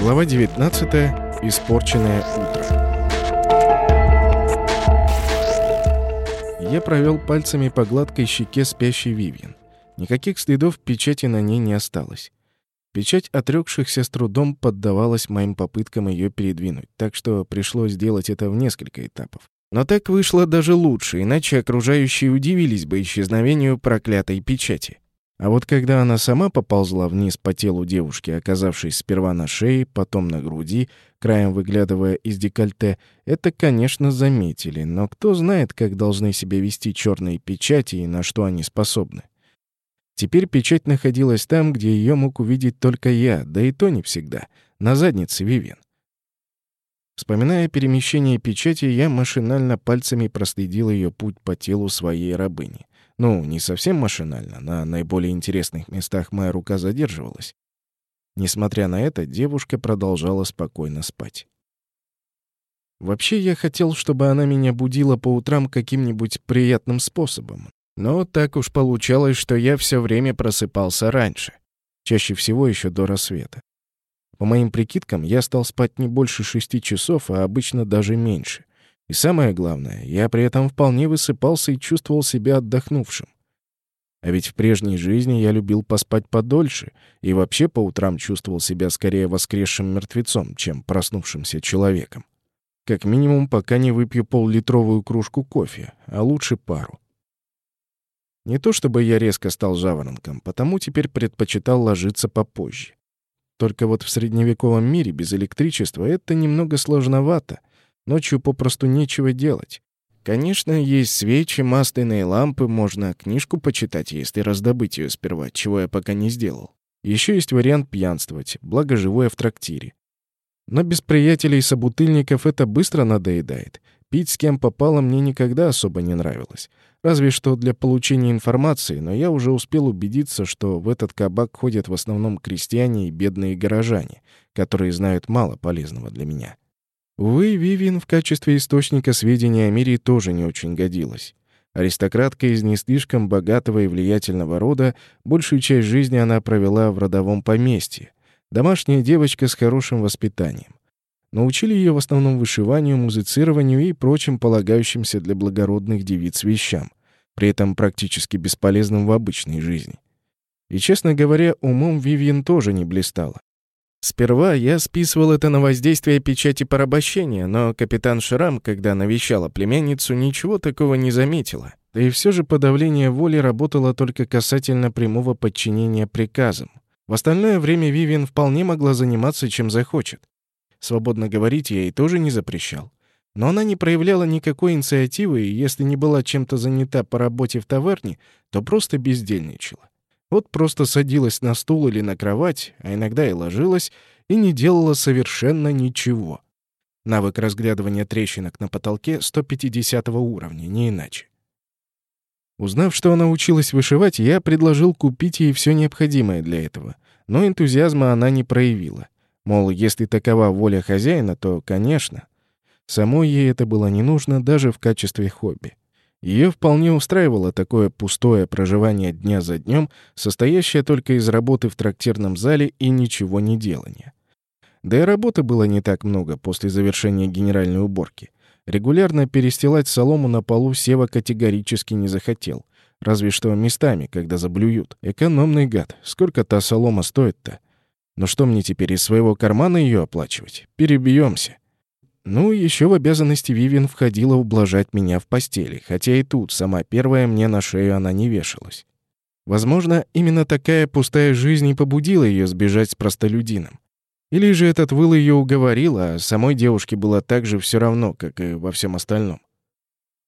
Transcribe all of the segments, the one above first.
Глава 19. Испорченное утро. Я провел пальцами по гладкой щеке спящей Вивьен. Никаких следов печати на ней не осталось. Печать отрекшихся с трудом поддавалась моим попыткам ее передвинуть, так что пришлось сделать это в несколько этапов. Но так вышло даже лучше, иначе окружающие удивились бы исчезновению проклятой печати. А вот когда она сама поползла вниз по телу девушки, оказавшись сперва на шее, потом на груди, краем выглядывая из декольте, это, конечно, заметили, но кто знает, как должны себя вести черные печати и на что они способны. Теперь печать находилась там, где ее мог увидеть только я, да и то не всегда, на заднице Вивен. Вспоминая перемещение печати, я машинально пальцами проследил ее путь по телу своей рабыни. Ну, не совсем машинально, на наиболее интересных местах моя рука задерживалась. Несмотря на это, девушка продолжала спокойно спать. Вообще, я хотел, чтобы она меня будила по утрам каким-нибудь приятным способом. Но так уж получалось, что я все время просыпался раньше. Чаще всего еще до рассвета. По моим прикидкам, я стал спать не больше шести часов, а обычно даже меньше. И самое главное, я при этом вполне высыпался и чувствовал себя отдохнувшим. А ведь в прежней жизни я любил поспать подольше и вообще по утрам чувствовал себя скорее воскресшим мертвецом, чем проснувшимся человеком. Как минимум, пока не выпью пол-литровую кружку кофе, а лучше пару. Не то чтобы я резко стал жаворонком, потому теперь предпочитал ложиться попозже. Только вот в средневековом мире без электричества это немного сложновато — Ночью попросту нечего делать. Конечно, есть свечи, масляные лампы, можно книжку почитать, если раздобыть ее сперва, чего я пока не сделал. Еще есть вариант пьянствовать, благо живу я в трактире. Но без приятелей и собутыльников это быстро надоедает. Пить с кем попало мне никогда особо не нравилось. Разве что для получения информации, но я уже успел убедиться, что в этот кабак ходят в основном крестьяне и бедные горожане, которые знают мало полезного для меня. Увы, Вивин в качестве источника сведений о мире тоже не очень годилась. Аристократка из не слишком богатого и влиятельного рода, большую часть жизни она провела в родовом поместье. Домашняя девочка с хорошим воспитанием. Научили ее в основном вышиванию, музицированию и прочим полагающимся для благородных девиц вещам, при этом практически бесполезным в обычной жизни. И, честно говоря, умом Вивьен тоже не блистала. Сперва я списывал это на воздействие печати порабощения, но капитан Шрам, когда навещала племянницу, ничего такого не заметила. Да и все же подавление воли работало только касательно прямого подчинения приказам. В остальное время Вивиан вполне могла заниматься чем захочет. Свободно говорить я ей тоже не запрещал. Но она не проявляла никакой инициативы, и если не была чем-то занята по работе в таверне, то просто бездельничала. Вот просто садилась на стул или на кровать, а иногда и ложилась, и не делала совершенно ничего. Навык разглядывания трещинок на потолке 150 уровня, не иначе. Узнав, что она училась вышивать, я предложил купить ей все необходимое для этого, но энтузиазма она не проявила. Мол, если такова воля хозяина, то, конечно. Самой ей это было не нужно даже в качестве хобби. Ее вполне устраивало такое пустое проживание дня за днем, состоящее только из работы в трактирном зале и ничего не делания. Да и работы было не так много после завершения генеральной уборки. Регулярно перестилать солому на полу Сева категорически не захотел. Разве что местами, когда заблюют. Экономный гад. Сколько та солома стоит-то? Но что мне теперь из своего кармана ее оплачивать? Перебьемся. Ну, еще в обязанности Вивин входило ублажать меня в постели, хотя и тут сама первая мне на шею она не вешалась. Возможно, именно такая пустая жизнь и побудила ее сбежать с простолюдином. Или же этот выл ее уговорил, а самой девушке было так же все равно, как и во всем остальном.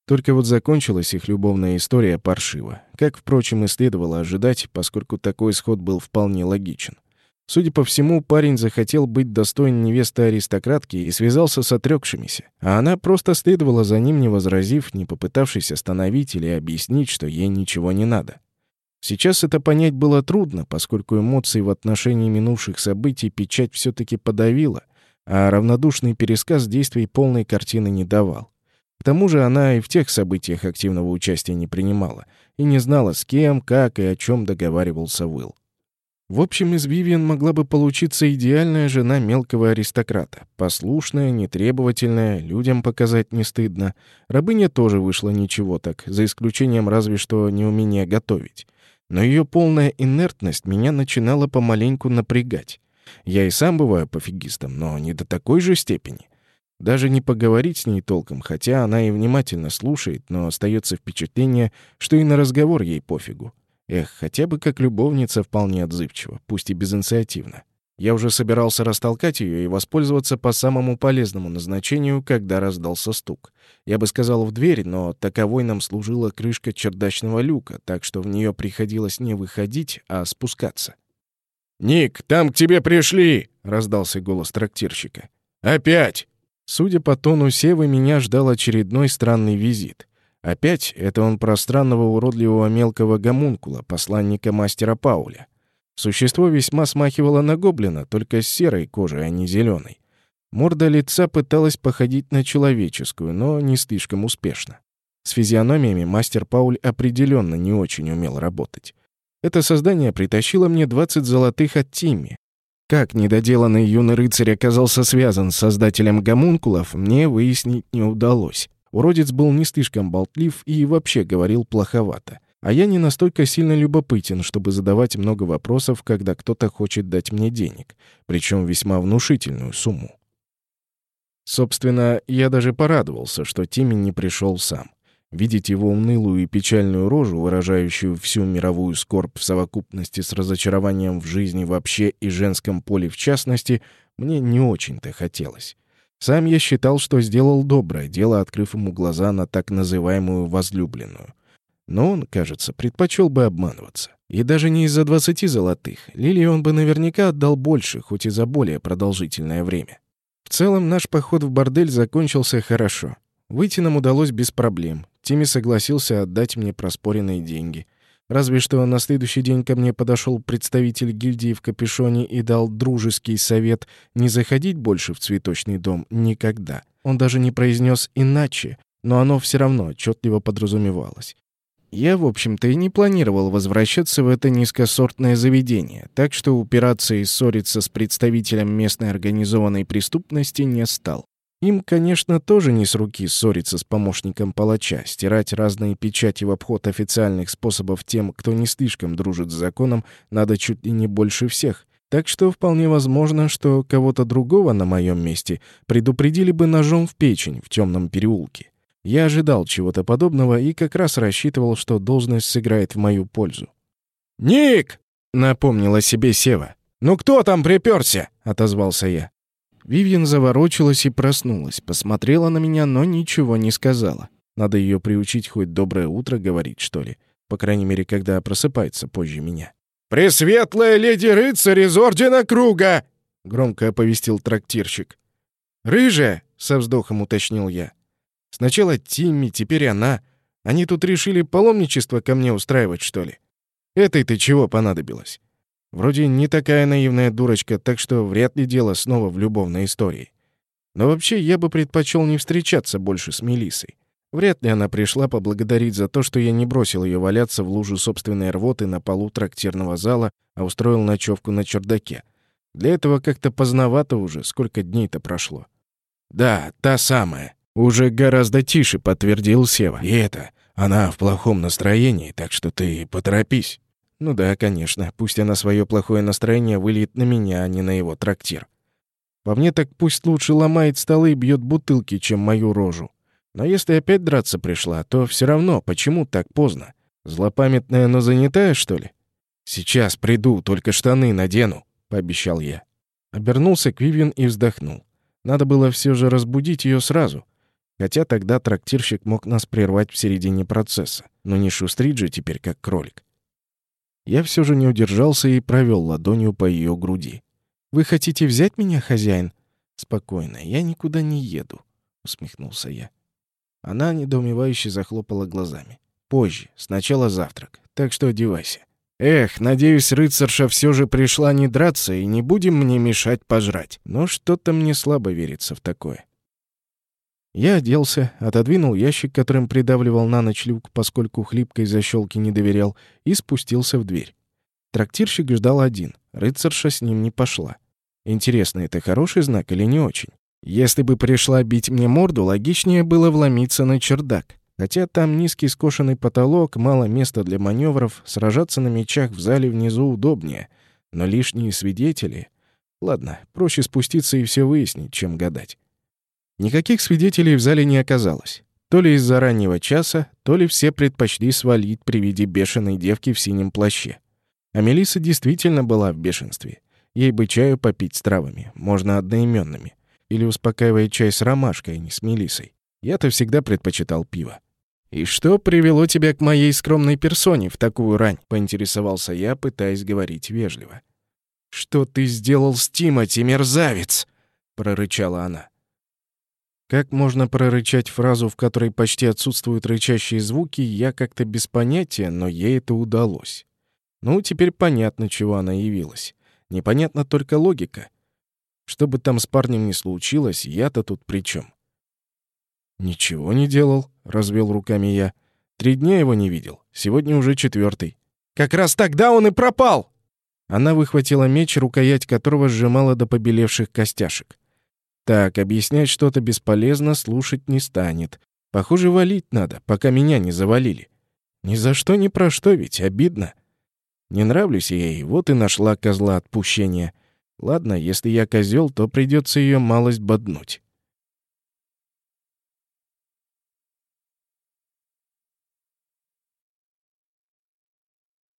Только вот закончилась их любовная история паршиво, как, впрочем, и следовало ожидать, поскольку такой исход был вполне логичен. Судя по всему, парень захотел быть достоин невесты аристократки и связался с отрекшимися, а она просто следовала за ним, не возразив, не попытавшись остановить или объяснить, что ей ничего не надо. Сейчас это понять было трудно, поскольку эмоции в отношении минувших событий печать все таки подавила, а равнодушный пересказ действий полной картины не давал. К тому же она и в тех событиях активного участия не принимала и не знала, с кем, как и о чем договаривался Уилл. В общем, из Вивиан могла бы получиться идеальная жена мелкого аристократа. Послушная, нетребовательная, людям показать не стыдно. Рабыня тоже вышла ничего так, за исключением разве что неумения готовить. Но ее полная инертность меня начинала помаленьку напрягать. Я и сам бываю пофигистом, но не до такой же степени. Даже не поговорить с ней толком, хотя она и внимательно слушает, но остается впечатление, что и на разговор ей пофигу. Эх, хотя бы как любовница вполне отзывчива, пусть и безинициативно. Я уже собирался растолкать ее и воспользоваться по самому полезному назначению, когда раздался стук. Я бы сказал в дверь, но таковой нам служила крышка чердачного люка, так что в нее приходилось не выходить, а спускаться. «Ник, там к тебе пришли!» — раздался голос трактирщика. «Опять!» Судя по тону Севы, меня ждал очередной странный визит. Опять это он про странного уродливого мелкого гомункула, посланника мастера Пауля. Существо весьма смахивало на гоблина, только с серой кожей, а не зеленой. Морда лица пыталась походить на человеческую, но не слишком успешно. С физиономиями мастер Пауль определенно не очень умел работать. Это создание притащило мне 20 золотых от Тимми. Как недоделанный юный рыцарь оказался связан с создателем гомункулов, мне выяснить не удалось. Уродец был не слишком болтлив и вообще говорил плоховато. А я не настолько сильно любопытен, чтобы задавать много вопросов, когда кто-то хочет дать мне денег, причем весьма внушительную сумму. Собственно, я даже порадовался, что Тимми не пришел сам. Видеть его унылую и печальную рожу, выражающую всю мировую скорбь в совокупности с разочарованием в жизни вообще и женском поле в частности, мне не очень-то хотелось. Сам я считал, что сделал доброе дело, открыв ему глаза на так называемую возлюбленную. Но он, кажется, предпочел бы обманываться. И даже не из-за двадцати золотых. Лилии он бы наверняка отдал больше, хоть и за более продолжительное время. В целом, наш поход в бордель закончился хорошо. Выйти нам удалось без проблем. Тимми согласился отдать мне проспоренные деньги. Разве что на следующий день ко мне подошел представитель гильдии в капюшоне и дал дружеский совет не заходить больше в цветочный дом никогда. Он даже не произнес иначе, но оно все равно отчетливо подразумевалось. Я, в общем-то, и не планировал возвращаться в это низкосортное заведение, так что упираться и ссориться с представителем местной организованной преступности не стал. Им, конечно, тоже не с руки ссориться с помощником палача, стирать разные печати в обход официальных способов тем, кто не слишком дружит с законом, надо чуть ли не больше всех. Так что вполне возможно, что кого-то другого на моем месте предупредили бы ножом в печень в темном переулке. Я ожидал чего-то подобного и как раз рассчитывал, что должность сыграет в мою пользу. «Ник!» — напомнила себе Сева. «Ну кто там приперся?» — отозвался я. Вивьен заворочилась и проснулась, посмотрела на меня, но ничего не сказала. Надо ее приучить хоть доброе утро говорить, что ли. По крайней мере, когда просыпается позже меня. «Пресветлая леди-рыцарь из Ордена Круга!» — громко оповестил трактирщик. «Рыжая!» — со вздохом уточнил я. «Сначала Тимми, теперь она. Они тут решили паломничество ко мне устраивать, что ли? Этой-то чего понадобилось?» Вроде не такая наивная дурочка, так что вряд ли дело снова в любовной истории. Но вообще я бы предпочел не встречаться больше с Мелиссой. Вряд ли она пришла поблагодарить за то, что я не бросил ее валяться в лужу собственной рвоты на полу трактирного зала, а устроил ночевку на чердаке. Для этого как-то поздновато уже, сколько дней-то прошло. «Да, та самая», — уже гораздо тише подтвердил Сева. «И это, она в плохом настроении, так что ты поторопись». Ну да, конечно, пусть она свое плохое настроение выльет на меня, а не на его трактир. По мне так пусть лучше ломает столы и бьет бутылки, чем мою рожу. Но если опять драться пришла, то все равно, почему так поздно? Злопамятная, но занятая, что ли? Сейчас приду, только штаны надену, пообещал я. Обернулся к Вивен и вздохнул. Надо было все же разбудить ее сразу. Хотя тогда трактирщик мог нас прервать в середине процесса. Но не шустрить же теперь, как кролик. Я все же не удержался и провел ладонью по ее груди. «Вы хотите взять меня, хозяин?» «Спокойно, я никуда не еду», — усмехнулся я. Она недоумевающе захлопала глазами. «Позже, сначала завтрак, так что одевайся». «Эх, надеюсь, рыцарша все же пришла не драться и не будем мне мешать пожрать. Но что-то мне слабо верится в такое». Я оделся, отодвинул ящик, которым придавливал на ночь люк, поскольку хлипкой защелки не доверял, и спустился в дверь. Трактирщик ждал один, рыцарша с ним не пошла. Интересно, это хороший знак или не очень? Если бы пришла бить мне морду, логичнее было вломиться на чердак. Хотя там низкий скошенный потолок, мало места для маневров, сражаться на мечах в зале внизу удобнее. Но лишние свидетели... Ладно, проще спуститься и все выяснить, чем гадать. Никаких свидетелей в зале не оказалось. То ли из-за раннего часа, то ли все предпочли свалить при виде бешеной девки в синем плаще. А Мелисса действительно была в бешенстве. Ей бы чаю попить с травами, можно одноименными. Или успокаивая чай с ромашкой, а не с Мелиссой. Я-то всегда предпочитал пиво. «И что привело тебя к моей скромной персоне в такую рань?» — поинтересовался я, пытаясь говорить вежливо. «Что ты сделал с Тимати, мерзавец?» — прорычала она. Как можно прорычать фразу, в которой почти отсутствуют рычащие звуки, я как-то без понятия, но ей это удалось. Ну, теперь понятно, чего она явилась. Непонятна только логика. Что бы там с парнем ни случилось, я-то тут при чем? «Ничего не делал», — развел руками я. «Три дня его не видел. Сегодня уже четвертый. «Как раз тогда он и пропал!» Она выхватила меч, рукоять которого сжимала до побелевших костяшек. Так, объяснять что-то бесполезно, слушать не станет. Похоже, валить надо, пока меня не завалили. Ни за что, ни про что ведь, обидно. Не нравлюсь ей, вот и нашла козла отпущения. Ладно, если я козел, то придется ее малость боднуть.